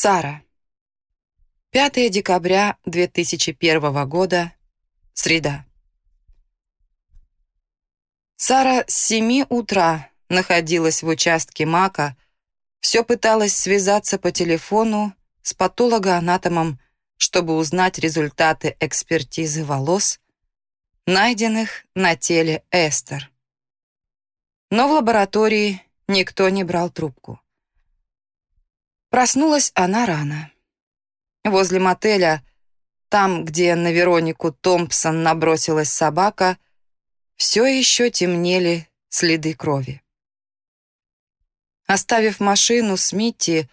Сара. 5 декабря 2001 года. Среда. Сара с 7 утра находилась в участке Мака, все пыталась связаться по телефону с патологоанатомом, чтобы узнать результаты экспертизы волос, найденных на теле Эстер. Но в лаборатории никто не брал трубку. Проснулась она рано. Возле мотеля, там, где на Веронику Томпсон набросилась собака, все еще темнели следы крови. Оставив машину с Митти,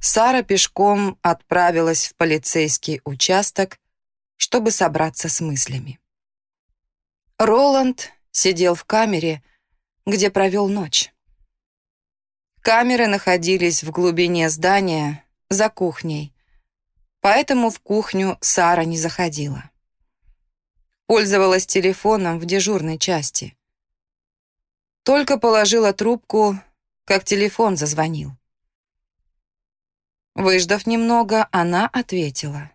Сара пешком отправилась в полицейский участок, чтобы собраться с мыслями. Роланд сидел в камере, где провел ночь. Камеры находились в глубине здания, за кухней, поэтому в кухню Сара не заходила. Пользовалась телефоном в дежурной части. Только положила трубку, как телефон зазвонил. Выждав немного, она ответила.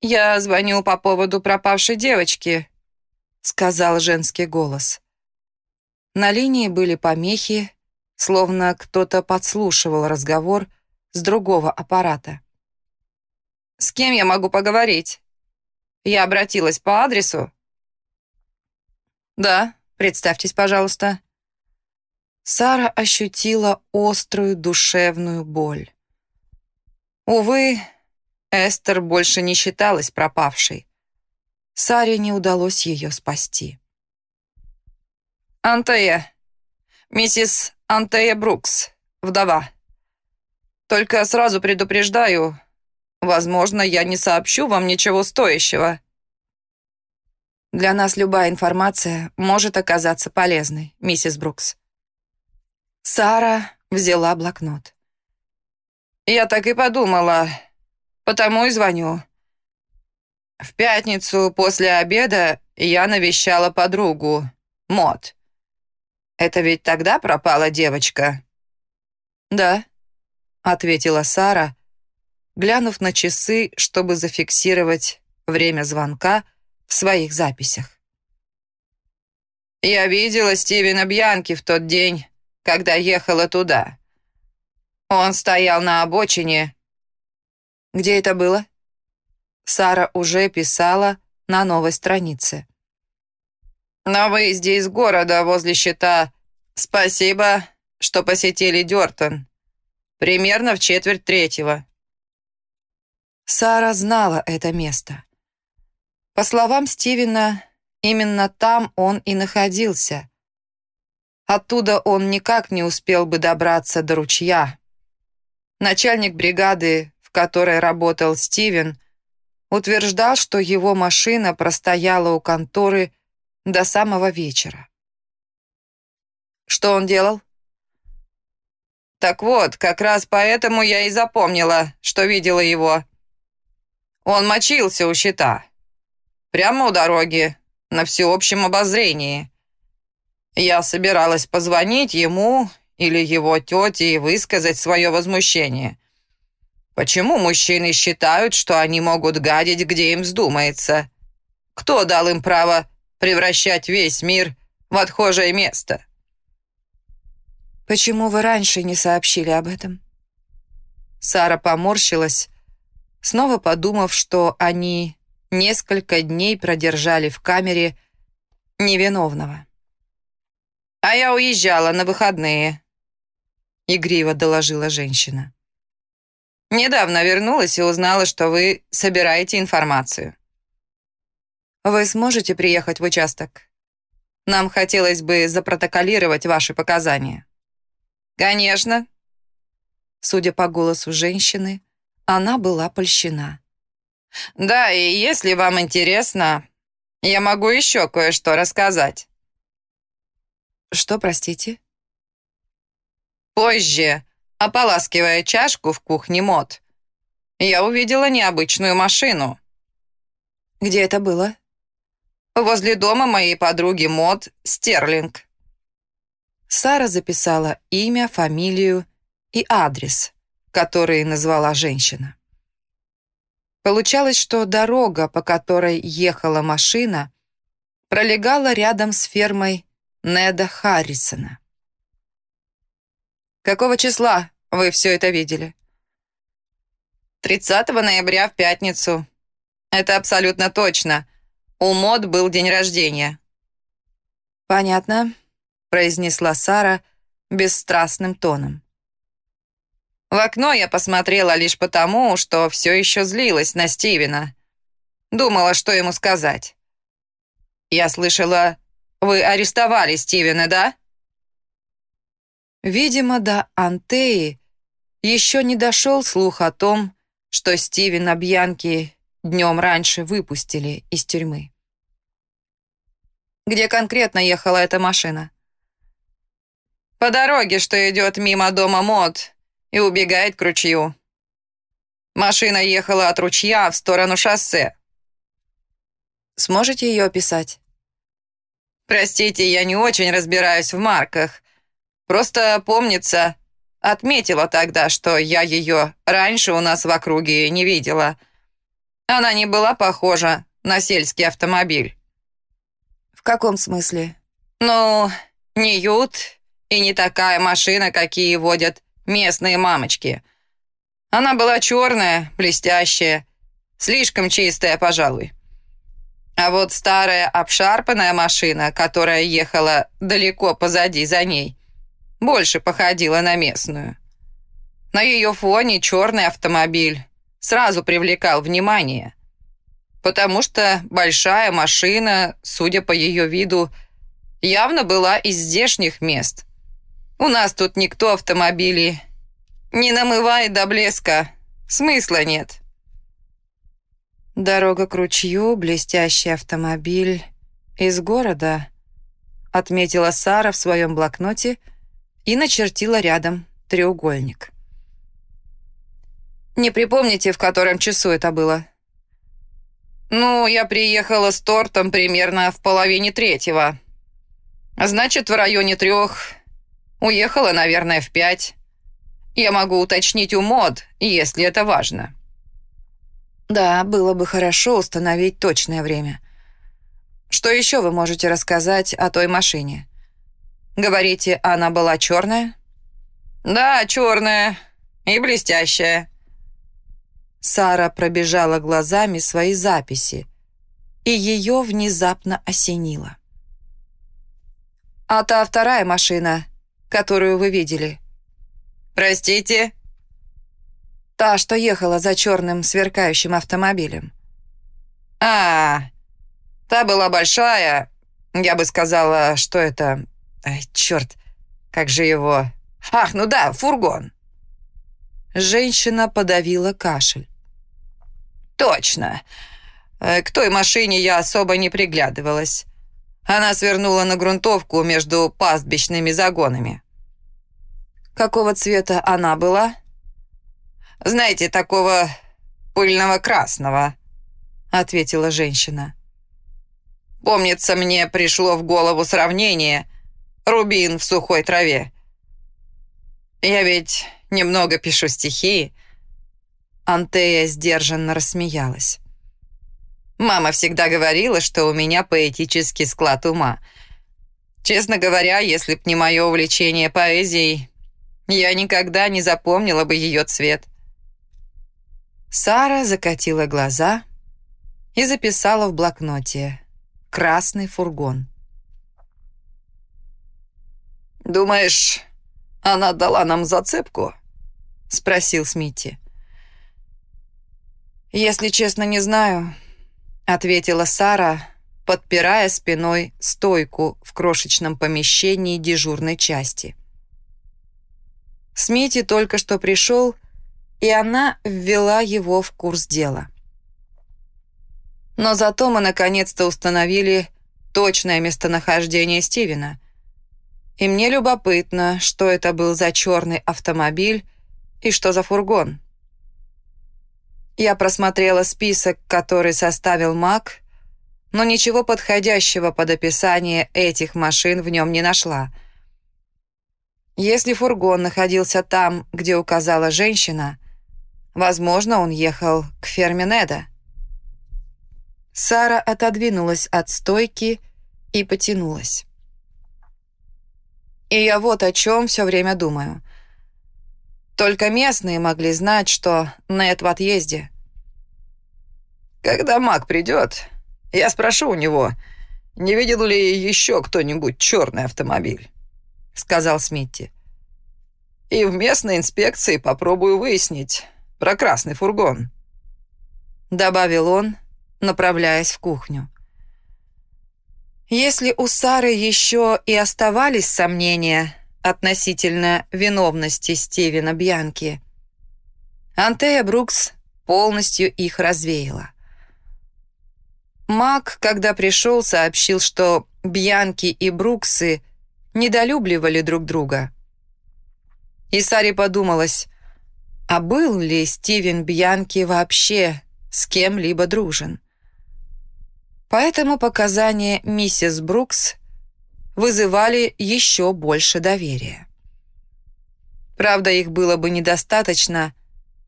«Я звоню по поводу пропавшей девочки», — сказал женский голос. На линии были помехи, словно кто-то подслушивал разговор с другого аппарата. «С кем я могу поговорить? Я обратилась по адресу?» «Да, представьтесь, пожалуйста». Сара ощутила острую душевную боль. Увы, Эстер больше не считалась пропавшей. Саре не удалось ее спасти. «Антея. Миссис Антея Брукс, вдова. Только сразу предупреждаю, возможно, я не сообщу вам ничего стоящего». «Для нас любая информация может оказаться полезной, миссис Брукс». Сара взяла блокнот. «Я так и подумала, потому и звоню. В пятницу после обеда я навещала подругу, Мот. Это ведь тогда пропала девочка?» «Да», — ответила Сара, глянув на часы, чтобы зафиксировать время звонка в своих записях. «Я видела Стивена Бьянки в тот день, когда ехала туда. Он стоял на обочине». «Где это было?» Сара уже писала на новой странице. На выезде из города возле щита спасибо, что посетили Дёртон. Примерно в четверть третьего. Сара знала это место. По словам Стивена, именно там он и находился. Оттуда он никак не успел бы добраться до ручья. Начальник бригады, в которой работал Стивен, утверждал, что его машина простояла у конторы до самого вечера. Что он делал? Так вот, как раз поэтому я и запомнила, что видела его. Он мочился у щита. Прямо у дороги, на всеобщем обозрении. Я собиралась позвонить ему или его тете и высказать свое возмущение. Почему мужчины считают, что они могут гадить, где им вздумается? Кто дал им право превращать весь мир в отхожее место. «Почему вы раньше не сообщили об этом?» Сара поморщилась, снова подумав, что они несколько дней продержали в камере невиновного. «А я уезжала на выходные», — игриво доложила женщина. «Недавно вернулась и узнала, что вы собираете информацию. Вы сможете приехать в участок? Нам хотелось бы запротоколировать ваши показания». «Конечно». Судя по голосу женщины, она была польщена. «Да, и если вам интересно, я могу еще кое-что рассказать». «Что, простите?» Позже, ополаскивая чашку в кухне мод, я увидела необычную машину. «Где это было?» Возле дома моей подруги Мод Стерлинг». Сара записала имя, фамилию и адрес, который назвала женщина. Получалось, что дорога, по которой ехала машина, пролегала рядом с фермой Неда Харрисона. «Какого числа вы все это видели?» 30 ноября в пятницу. Это абсолютно точно. У Мод был день рождения. «Понятно», — произнесла Сара бесстрастным тоном. В окно я посмотрела лишь потому, что все еще злилась на Стивена. Думала, что ему сказать. «Я слышала, вы арестовали Стивена, да?» Видимо, до Антеи еще не дошел слух о том, что Стивена Бьянки днем раньше выпустили из тюрьмы. Где конкретно ехала эта машина? По дороге, что идет мимо дома Мод и убегает к ручью. Машина ехала от ручья в сторону шоссе. Сможете ее описать? Простите, я не очень разбираюсь в марках. Просто помнится, отметила тогда, что я ее раньше у нас в округе не видела. Она не была похожа на сельский автомобиль. В каком смысле? Ну, не ют и не такая машина, какие водят местные мамочки. Она была черная, блестящая, слишком чистая, пожалуй. А вот старая обшарпанная машина, которая ехала далеко позади за ней, больше походила на местную. На ее фоне черный автомобиль сразу привлекал внимание, потому что большая машина, судя по ее виду, явно была из здешних мест. У нас тут никто автомобили не намывает до блеска, смысла нет. Дорога к ручью, блестящий автомобиль из города, отметила Сара в своем блокноте и начертила рядом треугольник. «Не припомните, в котором часу это было?» «Ну, я приехала с тортом примерно в половине третьего. Значит, в районе трех. Уехала, наверное, в пять. Я могу уточнить у мод, если это важно». «Да, было бы хорошо установить точное время. Что еще вы можете рассказать о той машине?» Говорите, она была черная? Да, черная и блестящая. Сара пробежала глазами свои записи, и ее внезапно осенило. «А та вторая машина, которую вы видели?» «Простите?» «Та, что ехала за черным сверкающим автомобилем». «А, та была большая. Я бы сказала, что это Ай, черт, как же его... Ах, ну да, фургон. Женщина подавила кашель. Точно. Э, к той машине я особо не приглядывалась. Она свернула на грунтовку между пастбищными загонами. Какого цвета она была? Знаете, такого пыльного красного, ответила женщина. Помнится, мне пришло в голову сравнение — рубин в сухой траве. Я ведь немного пишу стихи». Антея сдержанно рассмеялась. «Мама всегда говорила, что у меня поэтический склад ума. Честно говоря, если б не мое увлечение поэзией, я никогда не запомнила бы ее цвет». Сара закатила глаза и записала в блокноте «Красный фургон». «Думаешь, она дала нам зацепку?» — спросил Смитти. «Если честно, не знаю», — ответила Сара, подпирая спиной стойку в крошечном помещении дежурной части. Смити только что пришел, и она ввела его в курс дела. Но зато мы наконец-то установили точное местонахождение Стивена — и мне любопытно, что это был за черный автомобиль и что за фургон. Я просмотрела список, который составил Мак, но ничего подходящего под описание этих машин в нем не нашла. Если фургон находился там, где указала женщина, возможно, он ехал к ферме Неда. Сара отодвинулась от стойки и потянулась. И я вот о чем все время думаю. Только местные могли знать, что Нед в отъезде. Когда маг придет, я спрошу у него, не видел ли еще кто-нибудь черный автомобиль, сказал Смитти. И в местной инспекции попробую выяснить про красный фургон. Добавил он, направляясь в кухню. Если у Сары еще и оставались сомнения относительно виновности Стивена Бьянки, Антея Брукс полностью их развеяла. Мак, когда пришел, сообщил, что Бьянки и Бруксы недолюбливали друг друга. И Саре подумалось, а был ли Стивен Бьянки вообще с кем-либо дружен? Поэтому показания миссис Брукс вызывали еще больше доверия. Правда, их было бы недостаточно,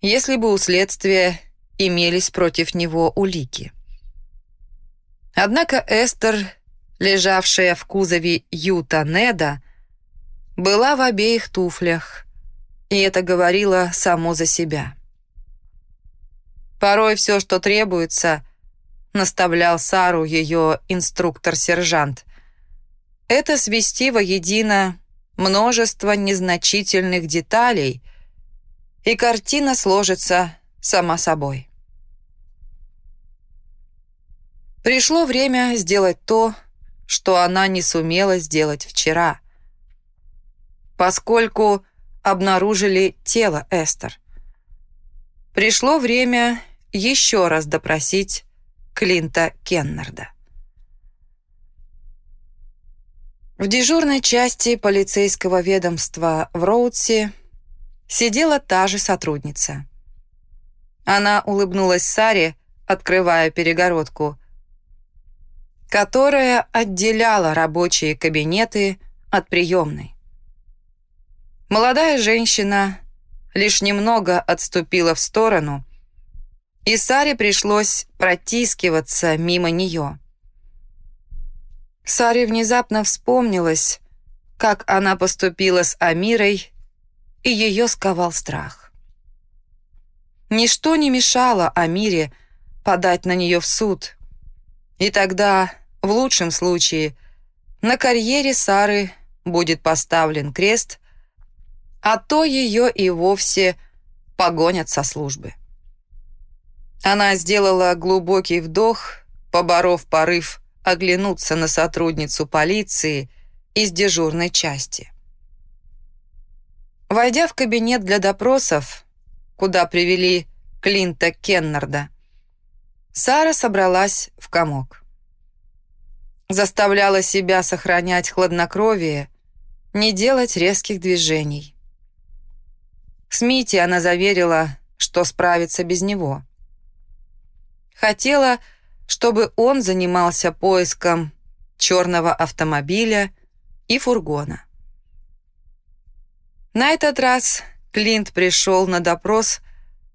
если бы у следствия имелись против него улики. Однако Эстер, лежавшая в кузове Юта Неда, была в обеих туфлях, и это говорило само за себя. Порой все, что требуется, наставлял Сару ее инструктор-сержант. Это свести воедино множество незначительных деталей, и картина сложится сама собой. Пришло время сделать то, что она не сумела сделать вчера, поскольку обнаружили тело Эстер. Пришло время еще раз допросить Клинта Кеннарда. В дежурной части полицейского ведомства в Роудсе сидела та же сотрудница. Она улыбнулась Саре, открывая перегородку, которая отделяла рабочие кабинеты от приемной. Молодая женщина лишь немного отступила в сторону, и Саре пришлось протискиваться мимо нее. Саре внезапно вспомнилось, как она поступила с Амирой, и ее сковал страх. Ничто не мешало Амире подать на нее в суд, и тогда, в лучшем случае, на карьере Сары будет поставлен крест, а то ее и вовсе погонят со службы. Она сделала глубокий вдох, поборов порыв оглянуться на сотрудницу полиции из дежурной части. Войдя в кабинет для допросов, куда привели Клинта Кеннарда, Сара собралась в комок. Заставляла себя сохранять хладнокровие, не делать резких движений. Смити она заверила, что справится без него. Хотела, чтобы он занимался поиском черного автомобиля и фургона. На этот раз Клинт пришел на допрос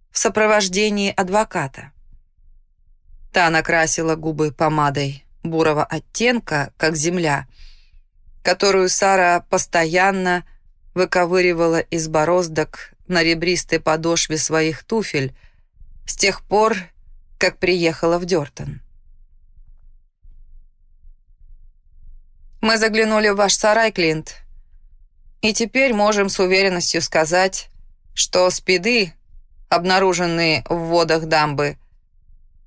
в сопровождении адвоката. Та накрасила губы помадой бурого оттенка, как земля, которую Сара постоянно выковыривала из бороздок на ребристой подошве своих туфель с тех пор, как приехала в Дёртон. Мы заглянули в ваш сарай, Клинт, и теперь можем с уверенностью сказать, что спиды, обнаруженные в водах дамбы,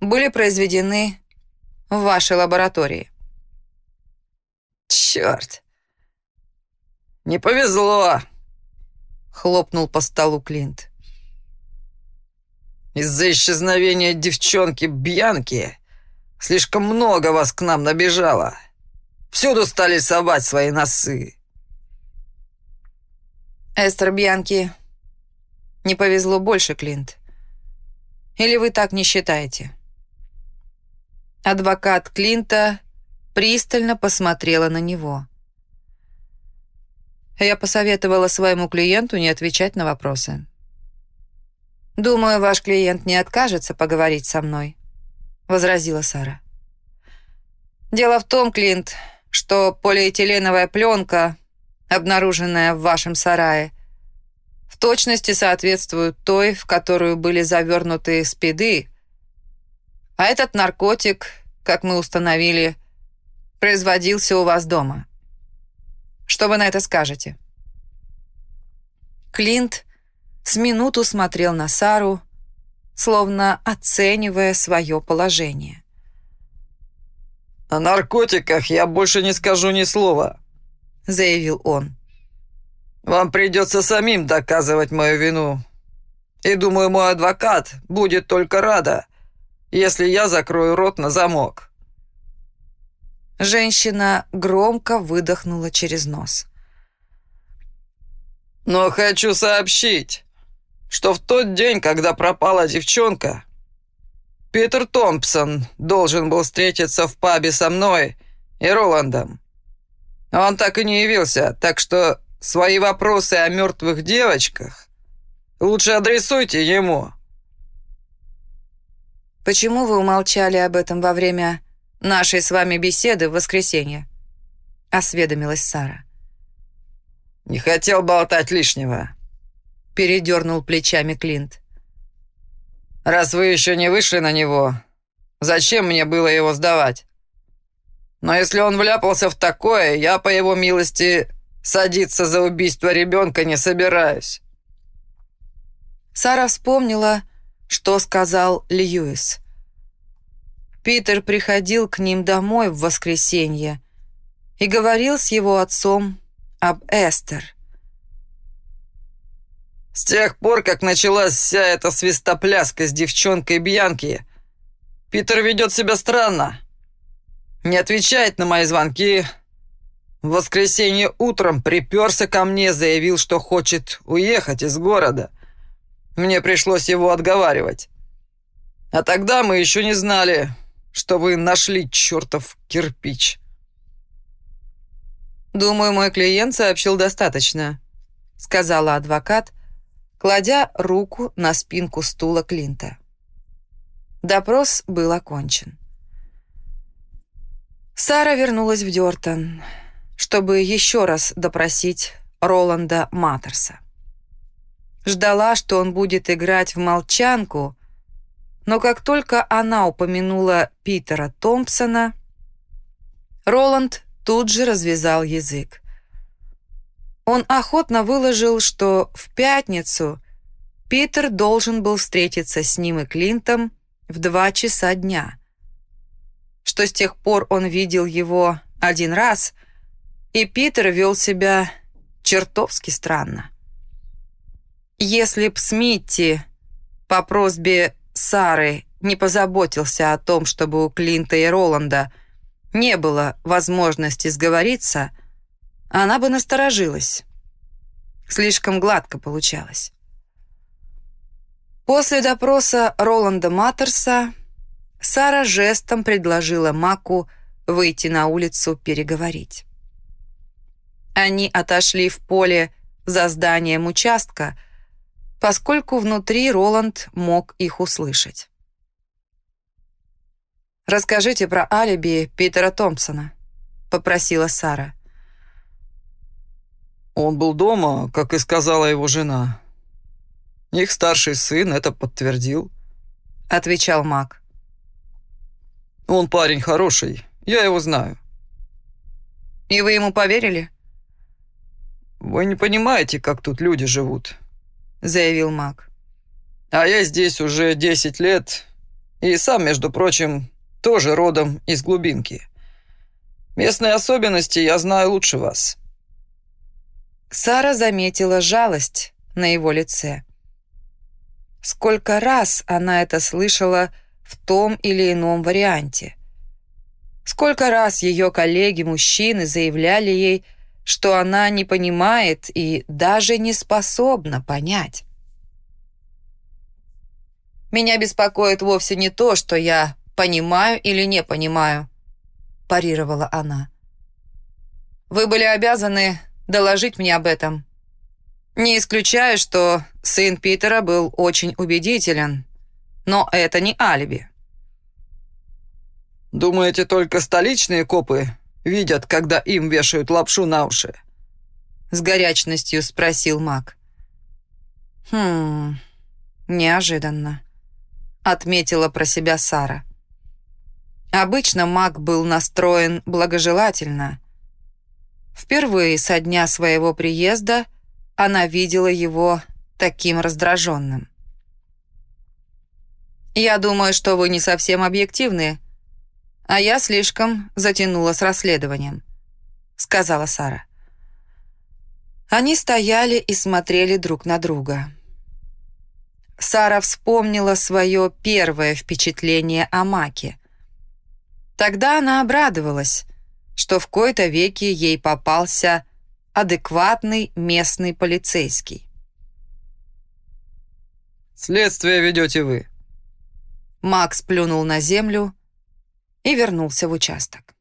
были произведены в вашей лаборатории. Черт! Не повезло! Хлопнул по столу Клинт. Из-за исчезновения девчонки Бьянки слишком много вас к нам набежало. Всюду стали совать свои носы. Эстер Бьянки не повезло больше, Клинт. Или вы так не считаете? Адвокат Клинта пристально посмотрела на него. Я посоветовала своему клиенту не отвечать на вопросы. «Думаю, ваш клиент не откажется поговорить со мной», — возразила Сара. «Дело в том, Клинт, что полиэтиленовая пленка, обнаруженная в вашем сарае, в точности соответствует той, в которую были завернуты спиды, а этот наркотик, как мы установили, производился у вас дома. Что вы на это скажете?» Клинт с минуту смотрел на Сару, словно оценивая свое положение. «О наркотиках я больше не скажу ни слова», — заявил он. «Вам придется самим доказывать мою вину. И думаю, мой адвокат будет только рада, если я закрою рот на замок». Женщина громко выдохнула через нос. «Но хочу сообщить, что в тот день, когда пропала девчонка, Питер Томпсон должен был встретиться в пабе со мной и Роландом. Он так и не явился, так что свои вопросы о мертвых девочках лучше адресуйте ему». «Почему вы умолчали об этом во время нашей с вами беседы в воскресенье?» — осведомилась Сара. «Не хотел болтать лишнего», — передернул плечами Клинт. «Раз вы еще не вышли на него, зачем мне было его сдавать? Но если он вляпался в такое, я, по его милости, садиться за убийство ребенка не собираюсь». Сара вспомнила, что сказал Льюис. Питер приходил к ним домой в воскресенье и говорил с его отцом об Эстер. С тех пор, как началась вся эта свистопляска с девчонкой Бьянки, Питер ведет себя странно. Не отвечает на мои звонки. В воскресенье утром приперся ко мне, заявил, что хочет уехать из города. Мне пришлось его отговаривать. А тогда мы еще не знали, что вы нашли чертов кирпич. «Думаю, мой клиент сообщил достаточно», — сказала адвокат, кладя руку на спинку стула Клинта. Допрос был окончен. Сара вернулась в Дёртон, чтобы еще раз допросить Роланда Маттерса. Ждала, что он будет играть в молчанку, но как только она упомянула Питера Томпсона, Роланд тут же развязал язык. Он охотно выложил, что в пятницу Питер должен был встретиться с ним и Клинтом в два часа дня, что с тех пор он видел его один раз, и Питер вел себя чертовски странно. Если б Смитти по просьбе Сары не позаботился о том, чтобы у Клинта и Роланда не было возможности сговориться, она бы насторожилась. Слишком гладко получалось. После допроса Роланда Маттерса Сара жестом предложила Маку выйти на улицу переговорить. Они отошли в поле за зданием участка, поскольку внутри Роланд мог их услышать. «Расскажите про алиби Питера Томпсона», — попросила Сара. Он был дома, как и сказала его жена. Их старший сын это подтвердил. Отвечал Мак. Он парень хороший, я его знаю. И вы ему поверили? Вы не понимаете, как тут люди живут, заявил Мак. А я здесь уже 10 лет, и сам, между прочим, тоже родом из глубинки. Местные особенности я знаю лучше вас. Сара заметила жалость на его лице. Сколько раз она это слышала в том или ином варианте. Сколько раз ее коллеги-мужчины заявляли ей, что она не понимает и даже не способна понять. «Меня беспокоит вовсе не то, что я понимаю или не понимаю», парировала она. «Вы были обязаны доложить мне об этом. Не исключаю, что сын Питера был очень убедителен, но это не алиби. «Думаете, только столичные копы видят, когда им вешают лапшу на уши?» С горячностью спросил маг. «Хм, неожиданно», — отметила про себя Сара. Обычно маг был настроен благожелательно. Впервые со дня своего приезда она видела его таким раздраженным. «Я думаю, что вы не совсем объективны», а я слишком затянула с расследованием», — сказала Сара. Они стояли и смотрели друг на друга. Сара вспомнила свое первое впечатление о Маке. Тогда она обрадовалась, что в кои-то веки ей попался адекватный местный полицейский. «Следствие ведете вы». Макс плюнул на землю и вернулся в участок.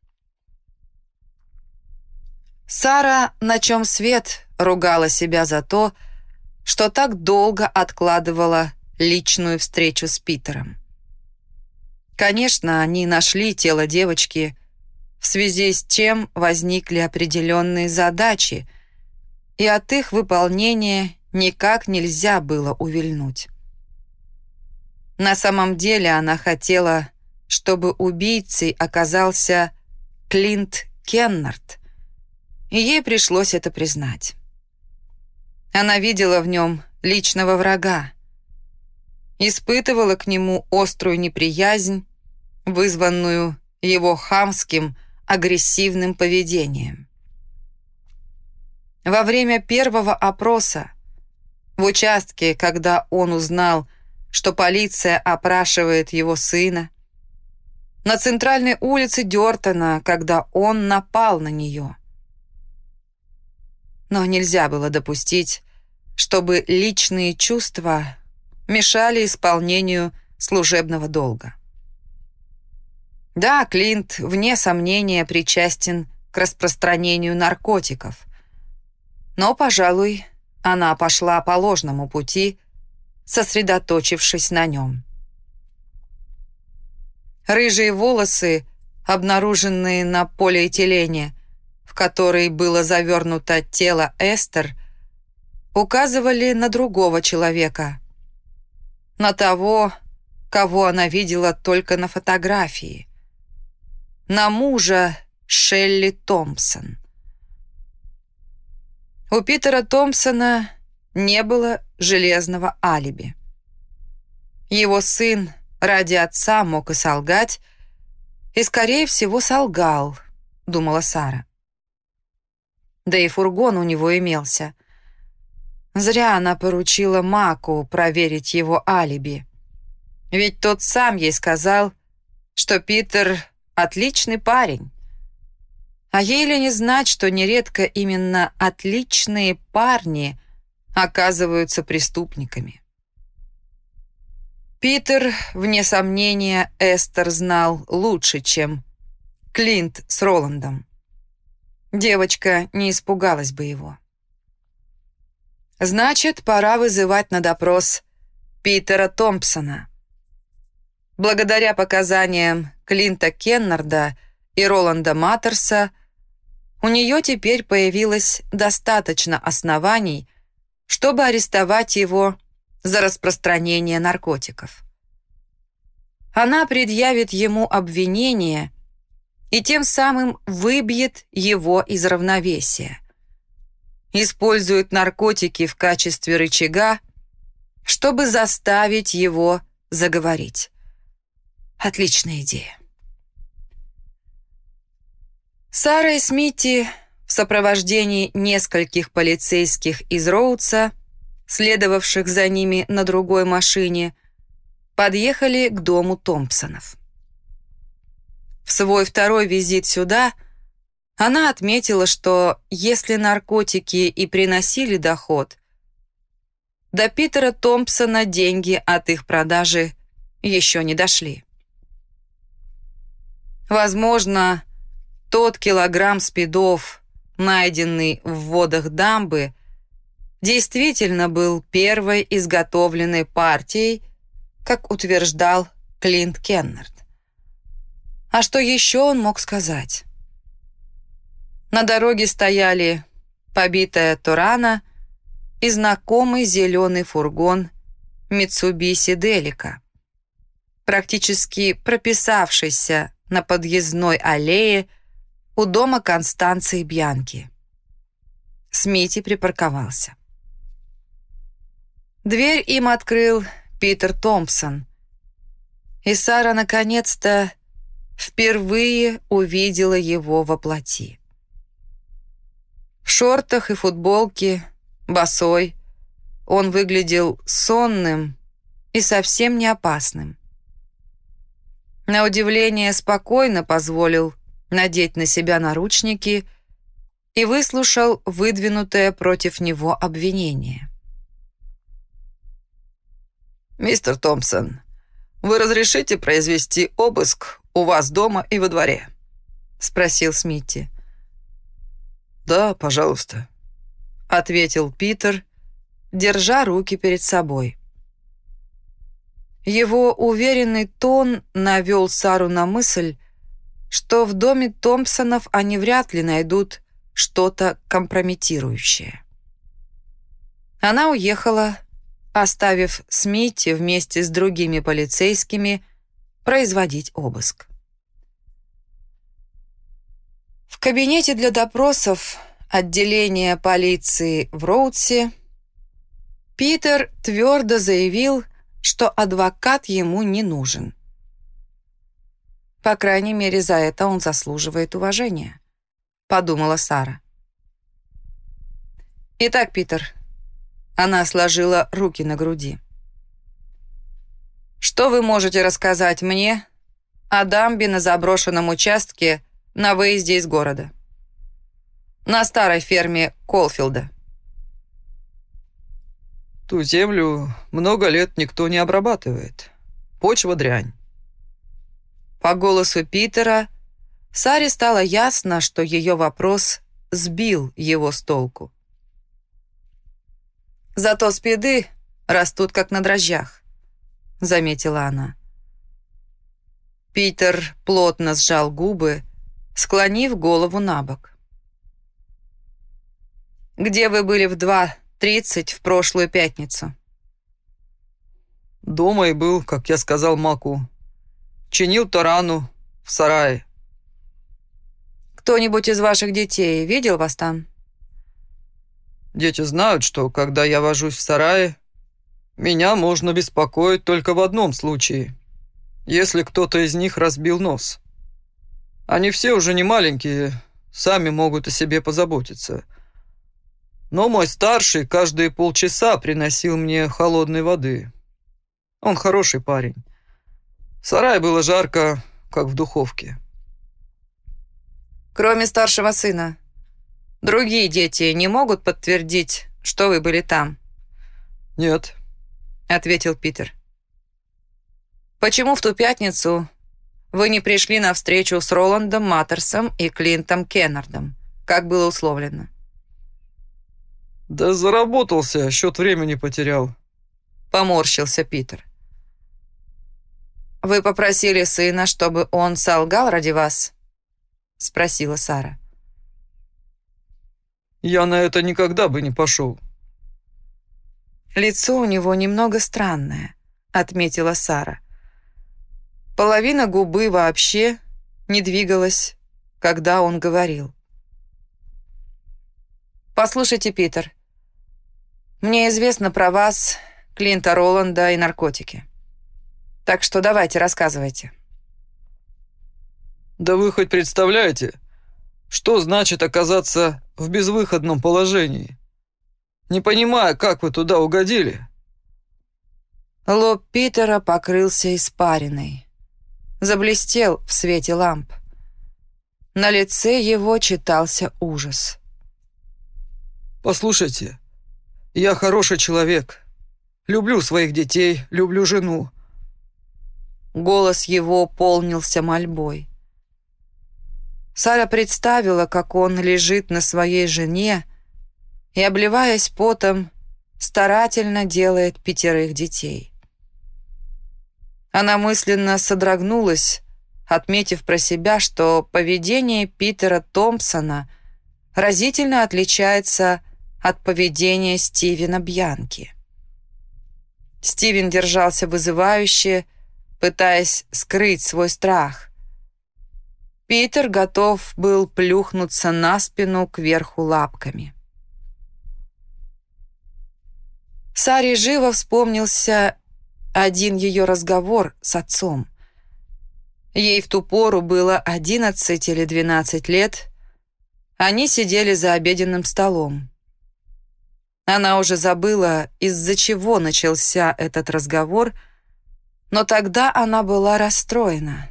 Сара, на чем свет, ругала себя за то, что так долго откладывала личную встречу с Питером. Конечно, они нашли тело девочки, в связи с чем возникли определенные задачи, и от их выполнения никак нельзя было увильнуть. На самом деле она хотела чтобы убийцей оказался Клинт Кеннард, и ей пришлось это признать. Она видела в нем личного врага, испытывала к нему острую неприязнь, вызванную его хамским, агрессивным поведением. Во время первого опроса, в участке, когда он узнал, что полиция опрашивает его сына, на центральной улице Дёртона, когда он напал на нее. Но нельзя было допустить, чтобы личные чувства мешали исполнению служебного долга. Да, Клинт, вне сомнения, причастен к распространению наркотиков. Но, пожалуй, она пошла по ложному пути, сосредоточившись на нем. Рыжие волосы, обнаруженные на полиэтилене, в который было завернуто тело Эстер, указывали на другого человека. На того, кого она видела только на фотографии. На мужа Шелли Томпсон. У Питера Томпсона не было железного алиби. Его сын Ради отца мог и солгать, и, скорее всего, солгал, думала Сара. Да и фургон у него имелся. Зря она поручила Маку проверить его алиби. Ведь тот сам ей сказал, что Питер — отличный парень. А ей ли не знать, что нередко именно отличные парни оказываются преступниками. Питер, вне сомнения, Эстер знал лучше, чем Клинт с Роландом. Девочка не испугалась бы его. Значит, пора вызывать на допрос Питера Томпсона. Благодаря показаниям Клинта Кеннарда и Роланда Маттерса у нее теперь появилось достаточно оснований, чтобы арестовать его за распространение наркотиков. Она предъявит ему обвинение и тем самым выбьет его из равновесия. Использует наркотики в качестве рычага, чтобы заставить его заговорить. Отличная идея. Сара и Смити в сопровождении нескольких полицейских из Роудса следовавших за ними на другой машине, подъехали к дому Томпсонов. В свой второй визит сюда она отметила, что если наркотики и приносили доход, до Питера Томпсона деньги от их продажи еще не дошли. Возможно, тот килограмм спидов, найденный в водах дамбы, действительно был первой изготовленной партией, как утверждал Клинт Кеннард. А что еще он мог сказать? На дороге стояли побитая Турана и знакомый зеленый фургон Митсубиси Делика, практически прописавшийся на подъездной аллее у дома Констанции Бьянки. Смити припарковался. Дверь им открыл Питер Томпсон, и Сара наконец-то впервые увидела его во плоти. В шортах и футболке, босой, он выглядел сонным и совсем не опасным. На удивление спокойно позволил надеть на себя наручники и выслушал выдвинутое против него обвинение. «Мистер Томпсон, вы разрешите произвести обыск у вас дома и во дворе?» — спросил Смитти. «Да, пожалуйста», — ответил Питер, держа руки перед собой. Его уверенный тон навел Сару на мысль, что в доме Томпсонов они вряд ли найдут что-то компрометирующее. Она уехала, оставив Смити вместе с другими полицейскими производить обыск. В кабинете для допросов отделения полиции в Роудсе Питер твердо заявил, что адвокат ему не нужен. По крайней мере, за это он заслуживает уважения, подумала Сара. Итак, Питер, она сложила руки на груди. «Что вы можете рассказать мне о дамбе на заброшенном участке на выезде из города? На старой ферме Колфилда?» Ту землю много лет никто не обрабатывает. Почва дрянь. По голосу Питера Саре стало ясно, что ее вопрос сбил его с толку. Зато спиды растут как на дрожжах», — заметила она. Питер плотно сжал губы, склонив голову на бок. «Где вы были в 2.30 в прошлую пятницу?» «Дома и был, как я сказал Маку. Чинил тарану в сарае». «Кто-нибудь из ваших детей видел вас там?» Дети знают, что когда я вожусь в сарае, меня можно беспокоить только в одном случае, если кто-то из них разбил нос. Они все уже не маленькие, сами могут о себе позаботиться. Но мой старший каждые полчаса приносил мне холодной воды. Он хороший парень. В сарае было жарко, как в духовке. Кроме старшего сына, Другие дети не могут подтвердить, что вы были там?» «Нет», — ответил Питер. «Почему в ту пятницу вы не пришли на встречу с Роландом Маттерсом и Клинтом Кеннардом, как было условлено?» «Да заработался, счет времени потерял», — поморщился Питер. «Вы попросили сына, чтобы он солгал ради вас?» — спросила Сара. Я на это никогда бы не пошел. Лицо у него немного странное, отметила Сара. Половина губы вообще не двигалась, когда он говорил. «Послушайте, Питер, мне известно про вас, Клинта Роланда и наркотики. Так что давайте, рассказывайте». «Да вы хоть представляете, что значит оказаться в безвыходном положении? Не понимаю, как вы туда угодили». Лоб Питера покрылся испариной. Заблестел в свете ламп. На лице его читался ужас. «Послушайте, я хороший человек. Люблю своих детей, люблю жену». Голос его полнился мольбой. Сара представила, как он лежит на своей жене и, обливаясь потом, старательно делает пятерых детей. Она мысленно содрогнулась, отметив про себя, что поведение Питера Томпсона разительно отличается от поведения Стивена Бьянки. Стивен держался вызывающе, пытаясь скрыть свой страх. Питер готов был плюхнуться на спину кверху лапками. Саре живо вспомнился один ее разговор с отцом. Ей в ту пору было 11 или 12 лет. Они сидели за обеденным столом. Она уже забыла, из-за чего начался этот разговор, но тогда она была расстроена.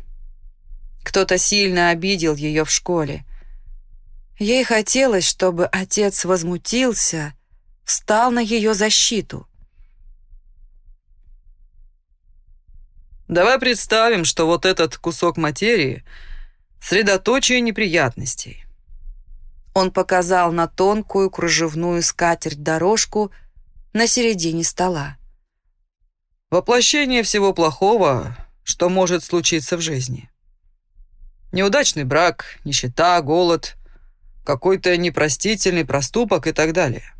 Кто-то сильно обидел ее в школе. Ей хотелось, чтобы отец возмутился, встал на ее защиту. Давай представим, что вот этот кусок материи — средоточие неприятностей. Он показал на тонкую кружевную скатерть-дорожку на середине стола. Воплощение всего плохого, что может случиться в жизни. Неудачный брак, нищета, голод, какой-то непростительный проступок и так далее.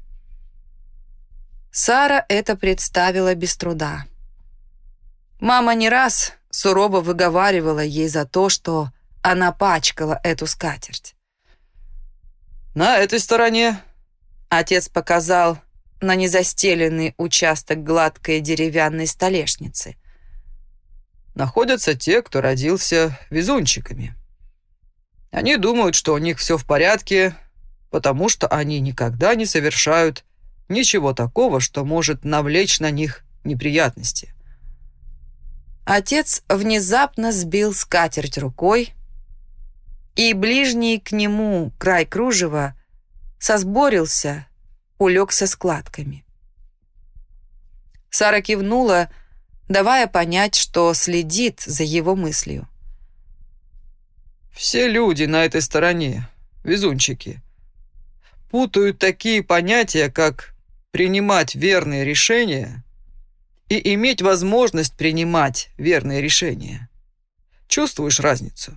Сара это представила без труда. Мама не раз сурово выговаривала ей за то, что она пачкала эту скатерть. «На этой стороне...» Отец показал на незастеленный участок гладкой деревянной столешницы. «Находятся те, кто родился везунчиками. Они думают, что у них все в порядке, потому что они никогда не совершают ничего такого, что может навлечь на них неприятности. Отец внезапно сбил скатерть рукой, и ближний к нему край кружева сосборился, улегся складками. Сара кивнула, давая понять, что следит за его мыслью. «Все люди на этой стороне, везунчики, путают такие понятия, как принимать верные решения и иметь возможность принимать верные решения. Чувствуешь разницу?»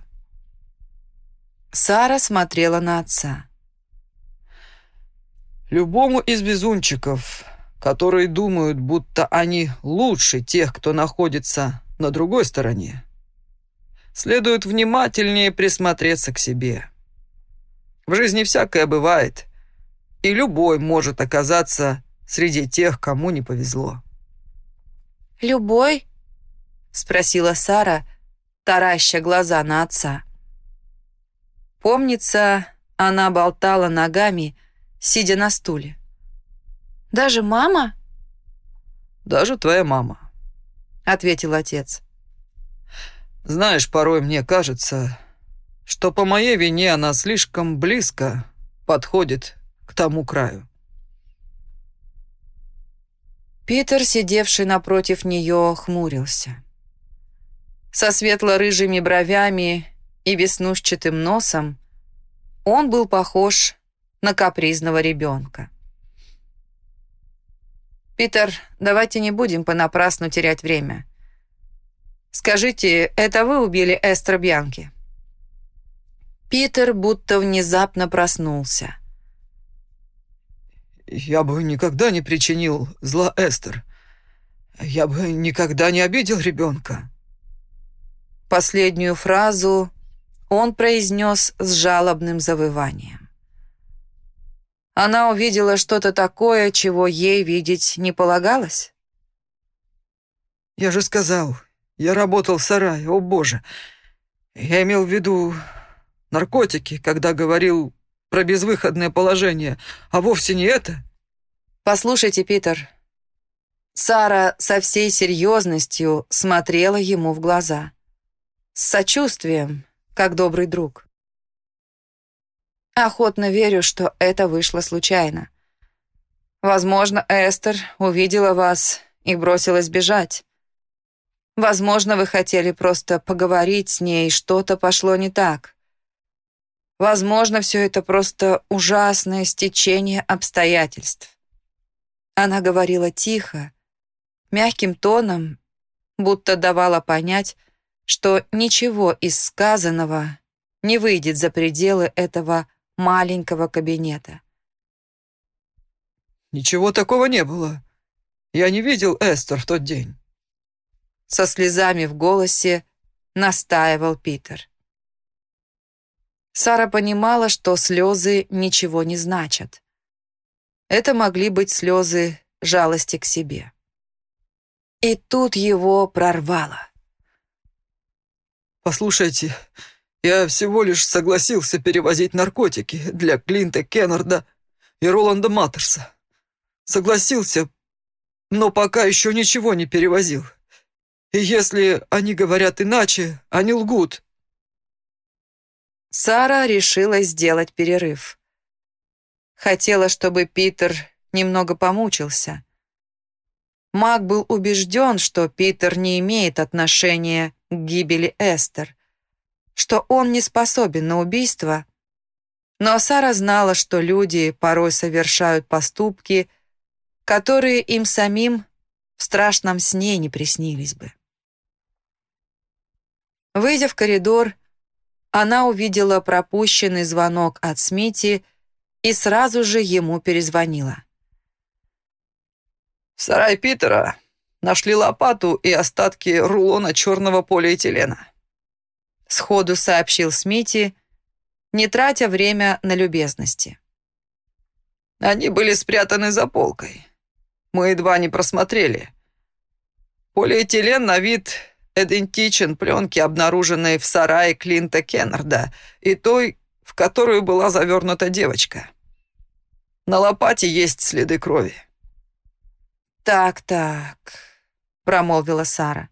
Сара смотрела на отца. «Любому из безумчиков, которые думают, будто они лучше тех, кто находится на другой стороне, следует внимательнее присмотреться к себе. В жизни всякое бывает, и любой может оказаться среди тех, кому не повезло. «Любой?» — спросила Сара, тараща глаза на отца. Помнится, она болтала ногами, сидя на стуле. «Даже мама?» «Даже твоя мама», — ответил отец. «Знаешь, порой мне кажется, что по моей вине она слишком близко подходит к тому краю. Питер, сидевший напротив нее, хмурился. Со светло-рыжими бровями и веснушчатым носом он был похож на капризного ребенка. «Питер, давайте не будем понапрасну терять время. Скажите, это вы убили Эстер Бьянки?» Питер будто внезапно проснулся. «Я бы никогда не причинил зла Эстер. Я бы никогда не обидел ребенка». Последнюю фразу он произнес с жалобным завыванием. Она увидела что-то такое, чего ей видеть не полагалось. «Я же сказал, я работал в сарае, о боже. Я имел в виду наркотики, когда говорил про безвыходное положение, а вовсе не это?» «Послушайте, Питер». Сара со всей серьезностью смотрела ему в глаза. С сочувствием, как добрый друг. Охотно верю, что это вышло случайно. Возможно, Эстер увидела вас и бросилась бежать. Возможно, вы хотели просто поговорить с ней, что-то пошло не так. Возможно, все это просто ужасное стечение обстоятельств. Она говорила тихо, мягким тоном, будто давала понять, что ничего из сказанного не выйдет за пределы этого маленького кабинета. «Ничего такого не было. Я не видел Эстер в тот день». Со слезами в голосе настаивал Питер. Сара понимала, что слезы ничего не значат. Это могли быть слезы жалости к себе. И тут его прорвало. «Послушайте, я всего лишь согласился перевозить наркотики для Клинта Кеннарда и Роланда Маттерса. Согласился, но пока еще ничего не перевозил. И если они говорят иначе, они лгут». Сара решила сделать перерыв. Хотела, чтобы Питер немного помучился. Маг был убежден, что Питер не имеет отношения к гибели Эстер, что он не способен на убийство, но Сара знала, что люди порой совершают поступки, которые им самим в страшном сне не приснились бы. Выйдя в коридор, она увидела пропущенный звонок от Смити и сразу же ему перезвонила. «В сарай Питера нашли лопату и остатки рулона черного полиэтилена», сходу сообщил Смити, не тратя время на любезности. «Они были спрятаны за полкой. Мы едва не просмотрели. Полиэтилен на вид идентичен пленке, обнаруженной в сарае Клинта Кеннарда, и той, в которую была завернута девочка. На лопате есть следы крови. «Так-так», — промолвила Сара.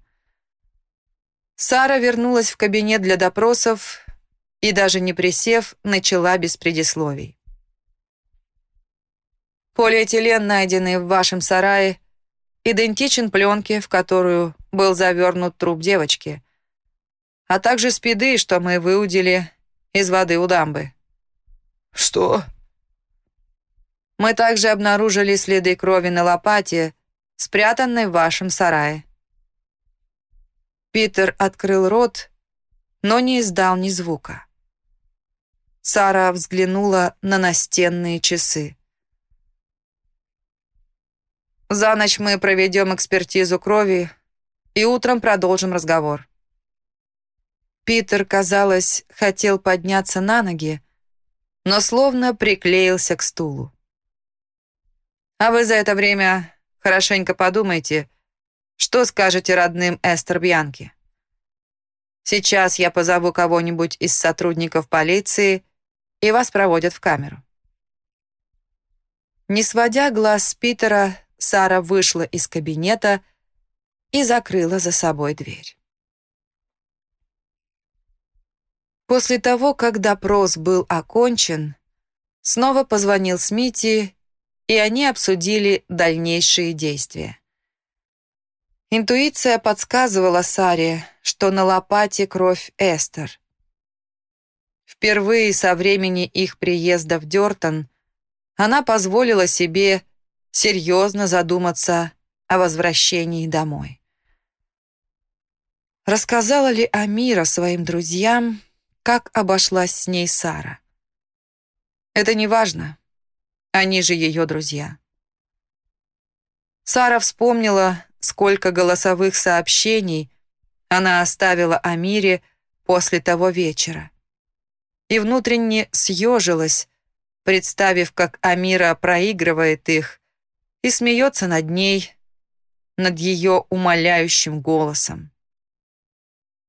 Сара вернулась в кабинет для допросов и, даже не присев, начала без предисловий. Полиэтилен, найденный в вашем сарае, идентичен пленке, в которую был завернут труп девочки, а также спиды, что мы выудили из воды у дамбы. «Что?» Мы также обнаружили следы крови на лопате, спрятанной в вашем сарае. Питер открыл рот, но не издал ни звука. Сара взглянула на настенные часы. За ночь мы проведем экспертизу крови и утром продолжим разговор. Питер, казалось, хотел подняться на ноги, но словно приклеился к стулу. А вы за это время хорошенько подумайте, что скажете родным Эстер Бьянки. Сейчас я позову кого-нибудь из сотрудников полиции, и вас проводят в камеру. Не сводя глаз с Питера, Сара вышла из кабинета и закрыла за собой дверь. После того, как допрос был окончен, снова позвонил Смити и они обсудили дальнейшие действия. Интуиция подсказывала Саре, что на лопате кровь Эстер. Впервые со времени их приезда в Дёртон она позволила себе серьезно задуматься о возвращении домой. Рассказала ли Амира своим друзьям, как обошлась с ней Сара? Это не важно. Они же ее друзья. Сара вспомнила, сколько голосовых сообщений она оставила Амире после того вечера. И внутренне съежилась, представив, как Амира проигрывает их и смеется над ней, над ее умоляющим голосом.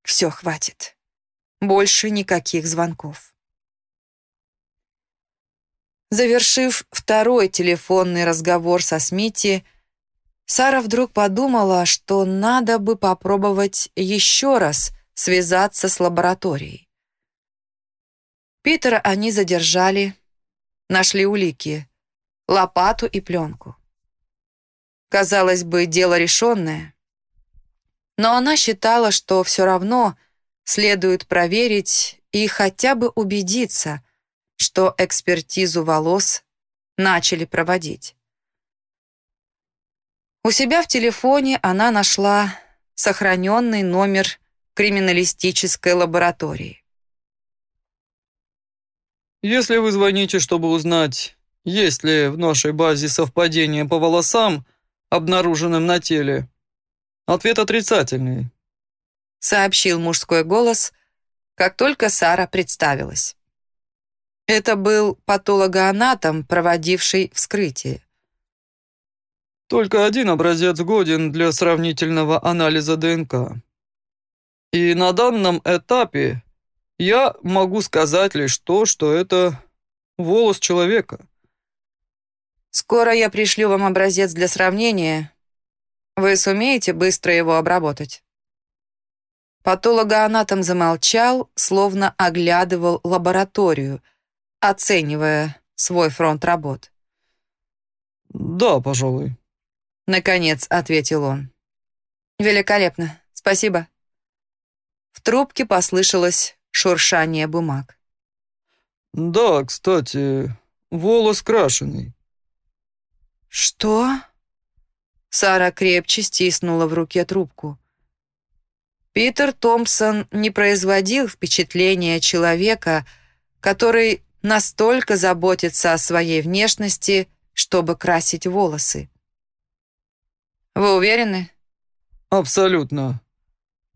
Все, хватит. Больше никаких звонков. Завершив второй телефонный разговор со Смити, Сара вдруг подумала, что надо бы попробовать еще раз связаться с лабораторией. Питера они задержали, нашли улики, лопату и пленку. Казалось бы, дело решенное, но она считала, что все равно следует проверить и хотя бы убедиться, что экспертизу волос начали проводить. У себя в телефоне она нашла сохраненный номер криминалистической лаборатории. Если вы звоните, чтобы узнать, есть ли в нашей базе совпадение по волосам, обнаруженным на теле, ответ отрицательный, сообщил мужской голос, как только Сара представилась. Это был патологоанатом, проводивший вскрытие. Только один образец годен для сравнительного анализа ДНК. И на данном этапе я могу сказать лишь то, что это волос человека. Скоро я пришлю вам образец для сравнения. Вы сумеете быстро его обработать? Патологоанатом замолчал, словно оглядывал лабораторию, оценивая свой фронт работ. «Да, пожалуй», — наконец ответил он. «Великолепно. Спасибо». В трубке послышалось шуршание бумаг. «Да, кстати, волос крашеный». «Что?» Сара крепче стиснула в руке трубку. Питер Томпсон не производил впечатления человека, который настолько заботится о своей внешности, чтобы красить волосы. «Вы уверены?» «Абсолютно.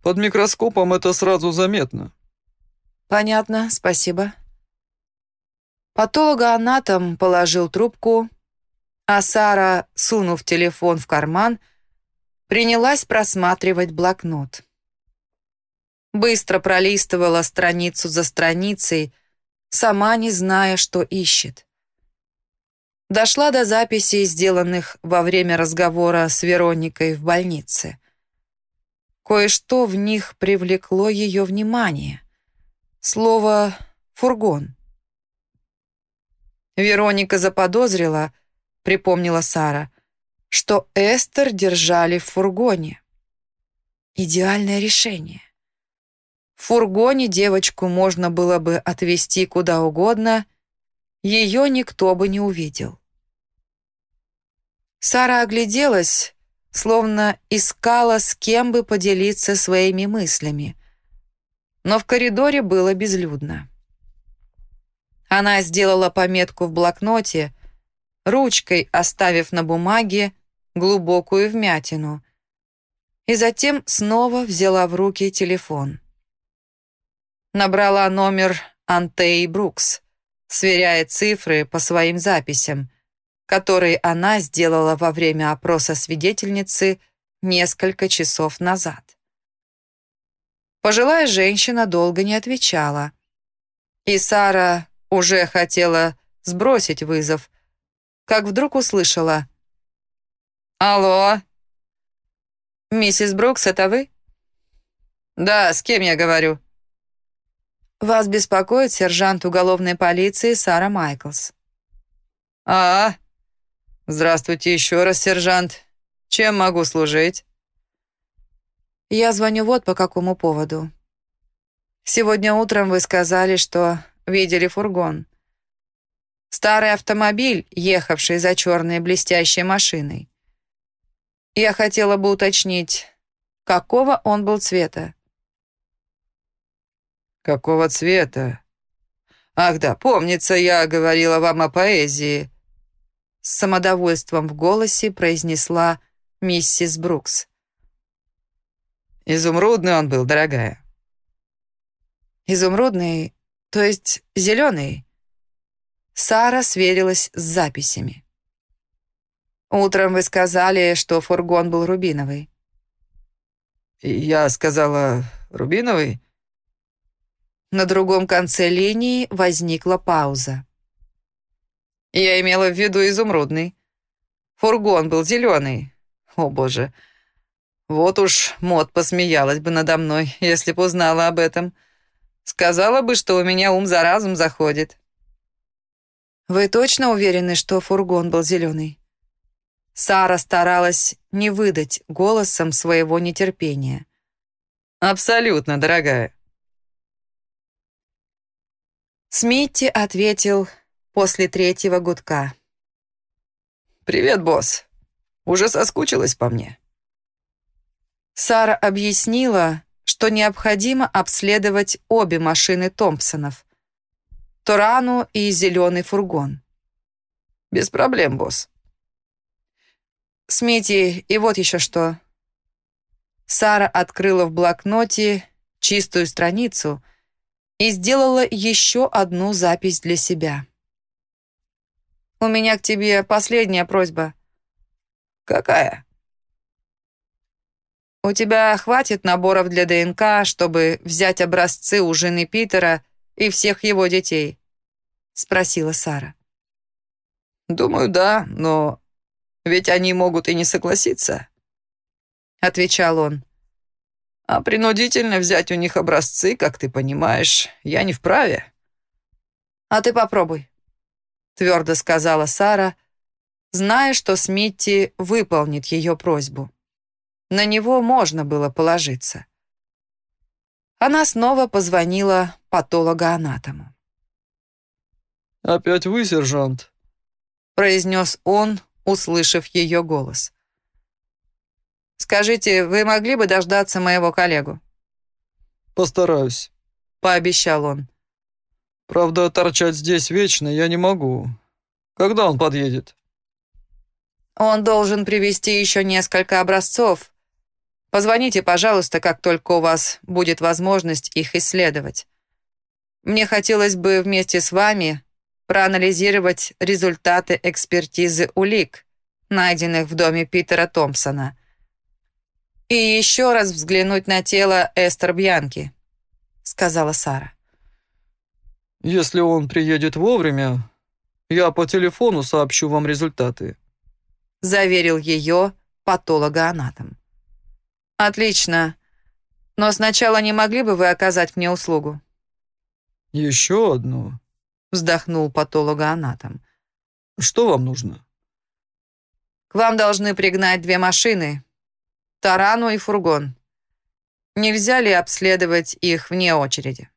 Под микроскопом это сразу заметно». «Понятно, спасибо». Патологоанатом положил трубку, а Сара, сунув телефон в карман, принялась просматривать блокнот быстро пролистывала страницу за страницей, сама не зная, что ищет. Дошла до записей, сделанных во время разговора с Вероникой в больнице. Кое-что в них привлекло ее внимание. Слово «фургон». Вероника заподозрила, припомнила Сара, что Эстер держали в фургоне. Идеальное решение. В фургоне девочку можно было бы отвезти куда угодно, ее никто бы не увидел. Сара огляделась, словно искала, с кем бы поделиться своими мыслями. Но в коридоре было безлюдно. Она сделала пометку в блокноте, ручкой оставив на бумаге глубокую вмятину, и затем снова взяла в руки телефон набрала номер Антеи Брукс, сверяя цифры по своим записям, которые она сделала во время опроса свидетельницы несколько часов назад. Пожилая женщина долго не отвечала, и Сара уже хотела сбросить вызов, как вдруг услышала «Алло, миссис Брукс, это вы?» «Да, с кем я говорю?» Вас беспокоит сержант уголовной полиции Сара Майклс. А, здравствуйте еще раз, сержант. Чем могу служить? Я звоню вот по какому поводу. Сегодня утром вы сказали, что видели фургон. Старый автомобиль, ехавший за черной блестящей машиной. Я хотела бы уточнить, какого он был цвета. «Какого цвета?» «Ах да, помнится, я говорила вам о поэзии», с самодовольством в голосе произнесла миссис Брукс. «Изумрудный он был, дорогая». «Изумрудный, то есть зеленый?» Сара сверилась с записями. «Утром вы сказали, что фургон был рубиновый». «Я сказала рубиновый?» На другом конце линии возникла пауза. Я имела в виду изумрудный. Фургон был зеленый. О, боже. Вот уж Мот посмеялась бы надо мной, если б узнала об этом. Сказала бы, что у меня ум за разум заходит. Вы точно уверены, что фургон был зеленый? Сара старалась не выдать голосом своего нетерпения. «Абсолютно, дорогая. Смитти ответил после третьего гудка. «Привет, босс. Уже соскучилась по мне?» Сара объяснила, что необходимо обследовать обе машины Томпсонов. Торану и зеленый фургон. «Без проблем, босс». Смити, и вот еще что. Сара открыла в блокноте чистую страницу и сделала еще одну запись для себя. «У меня к тебе последняя просьба». «Какая?» «У тебя хватит наборов для ДНК, чтобы взять образцы у жены Питера и всех его детей?» — спросила Сара. «Думаю, да, но ведь они могут и не согласиться», — отвечал он. «А принудительно взять у них образцы, как ты понимаешь, я не вправе». «А ты попробуй», — твердо сказала Сара, зная, что Смитти выполнит ее просьбу. На него можно было положиться. Она снова позвонила патологоанатому. «Опять вы, сержант?» произнес он, услышав ее голос. «Скажите, вы могли бы дождаться моего коллегу?» «Постараюсь», — пообещал он. «Правда, торчать здесь вечно я не могу. Когда он подъедет?» «Он должен привезти еще несколько образцов. Позвоните, пожалуйста, как только у вас будет возможность их исследовать. Мне хотелось бы вместе с вами проанализировать результаты экспертизы улик, найденных в доме Питера Томпсона, и еще раз взглянуть на тело Эстер Бьянки», — сказала Сара. «Если он приедет вовремя, я по телефону сообщу вам результаты», — заверил ее патологоанатом. «Отлично. Но сначала не могли бы вы оказать мне услугу?» «Еще одну?» — вздохнул патологоанатом. «Что вам нужно?» «К вам должны пригнать две машины, тарану и фургон. Нельзя ли обследовать их вне очереди?»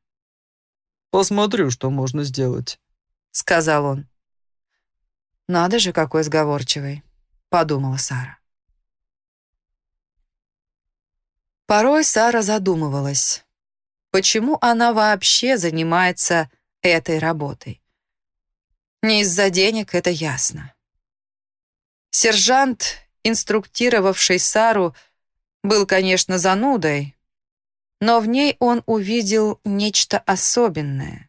«Посмотрю, что можно сделать», — сказал он. «Надо же, какой сговорчивый», — подумала Сара. Порой Сара задумывалась, почему она вообще занимается этой работой. Не из-за денег, это ясно. Сержант, инструктировавший Сару, был, конечно, занудой, но в ней он увидел нечто особенное.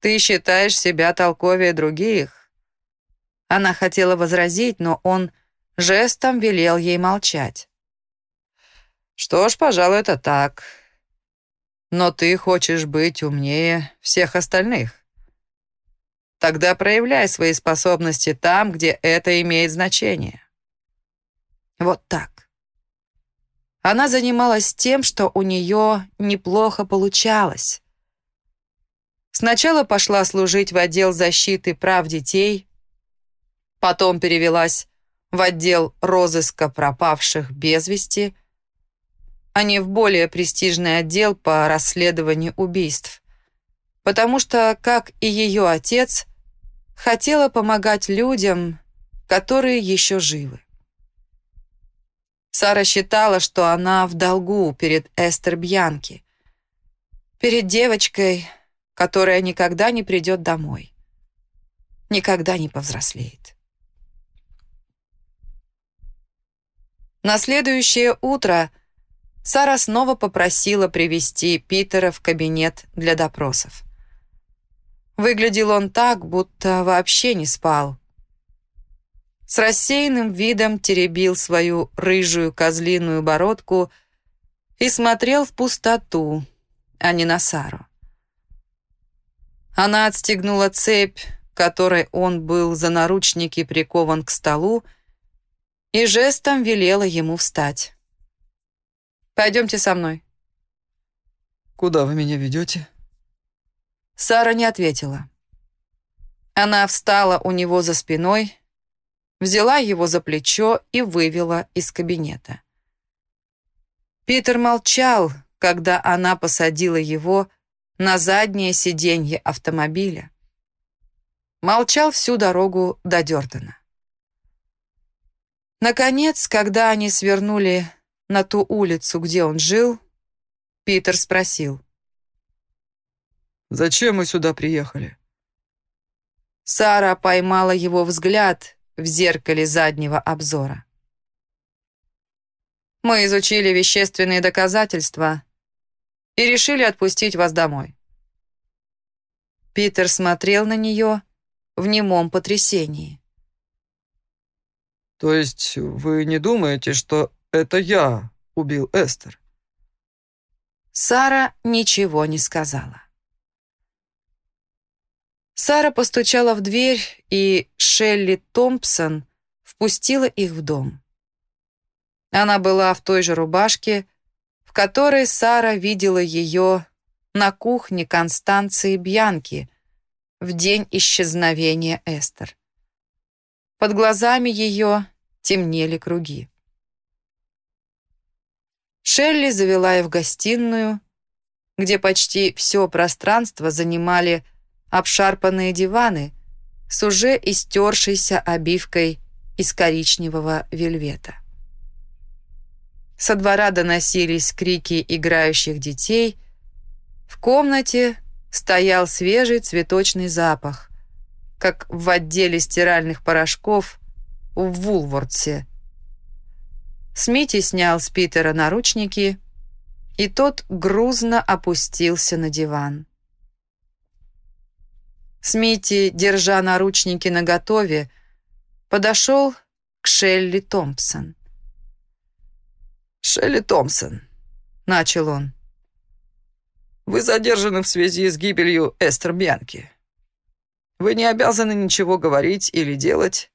«Ты считаешь себя толковее других?» Она хотела возразить, но он жестом велел ей молчать. Что ж, пожалуй, это так. Но ты хочешь быть умнее всех остальных. Тогда проявляй свои способности там, где это имеет значение. Вот так. Она занималась тем, что у нее неплохо получалось. Сначала пошла служить в отдел защиты прав детей, потом перевелась в отдел розыска пропавших без вести, а не в более престижный отдел по расследованию убийств. Потому что, как и ее отец, хотела помогать людям, которые еще живы. Сара считала, что она в долгу перед Эстер Бьянки, перед девочкой, которая никогда не придет домой, никогда не повзрослеет. На следующее утро – Сара снова попросила привести Питера в кабинет для допросов. Выглядел он так, будто вообще не спал. С рассеянным видом теребил свою рыжую козлиную бородку и смотрел в пустоту, а не на Сару. Она отстегнула цепь, которой он был за наручники прикован к столу, и жестом велела ему встать. Пойдемте со мной». «Куда вы меня ведете?» Сара не ответила. Она встала у него за спиной, взяла его за плечо и вывела из кабинета. Питер молчал, когда она посадила его на заднее сиденье автомобиля. Молчал всю дорогу до Дёртона. Наконец, когда они свернули на ту улицу, где он жил, Питер спросил. «Зачем мы сюда приехали?» Сара поймала его взгляд в зеркале заднего обзора. «Мы изучили вещественные доказательства и решили отпустить вас домой». Питер смотрел на нее в немом потрясении. «То есть вы не думаете, что это я убил Эстер?» Сара ничего не сказала. Сара постучала в дверь, и Шелли Томпсон впустила их в дом. Она была в той же рубашке, в которой Сара видела ее на кухне Констанции Бьянки в день исчезновения Эстер. Под глазами ее темнели круги. Шелли завела их в гостиную, где почти все пространство занимали обшарпанные диваны с уже истершейся обивкой из коричневого вельвета. Со двора доносились крики играющих детей. В комнате стоял свежий цветочный запах, как в отделе стиральных порошков в Вулвортсе. Смити снял с Питера наручники, и тот грузно опустился на диван. Смити, держа наручники наготове, подошел к Шелли Томпсон. «Шелли Томпсон», — начал он, — «вы задержаны в связи с гибелью Эстер Бьянки. Вы не обязаны ничего говорить или делать,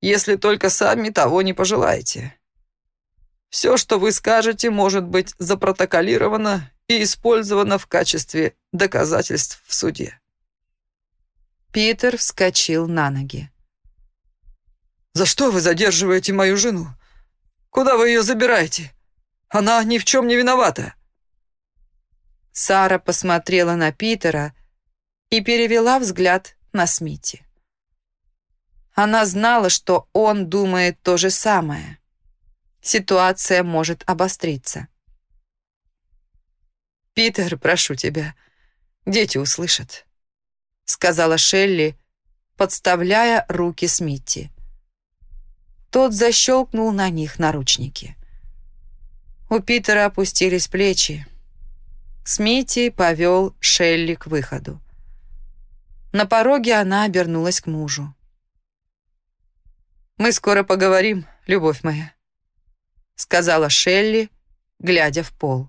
если только сами того не пожелаете. Все, что вы скажете, может быть запротоколировано и использовано в качестве доказательств в суде». Питер вскочил на ноги. «За что вы задерживаете мою жену? Куда вы ее забираете? Она ни в чем не виновата». Сара посмотрела на Питера и перевела взгляд на Смити. Она знала, что он думает то же самое. Ситуация может обостриться. «Питер, прошу тебя, дети услышат», — сказала Шелли, подставляя руки Смитти. Тот защелкнул на них наручники. У Питера опустились плечи. Смитти повел Шелли к выходу. На пороге она обернулась к мужу. «Мы скоро поговорим, любовь моя», — сказала Шелли, глядя в пол.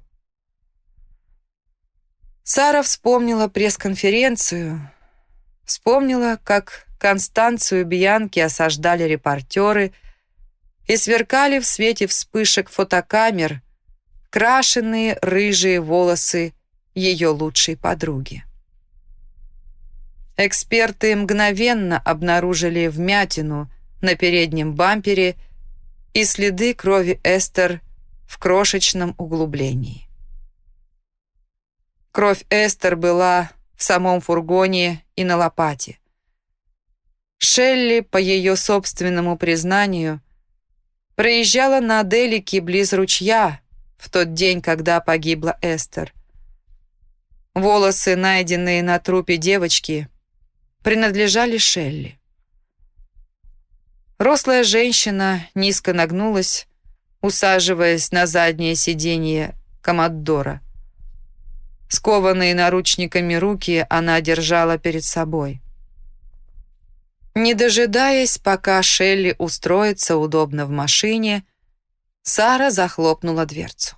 Сара вспомнила пресс-конференцию, Вспомнила, как Констанцию Бьянки осаждали репортеры и сверкали в свете вспышек фотокамер крашеные рыжие волосы ее лучшей подруги. Эксперты мгновенно обнаружили вмятину на переднем бампере и следы крови Эстер в крошечном углублении. Кровь Эстер была в самом фургоне и на лопате. Шелли, по ее собственному признанию, проезжала на Делике близ ручья в тот день, когда погибла Эстер. Волосы, найденные на трупе девочки, принадлежали Шелли. Рослая женщина низко нагнулась, усаживаясь на заднее сиденье Комоддора. Скованные наручниками руки она держала перед собой. Не дожидаясь, пока Шелли устроится удобно в машине, Сара захлопнула дверцу.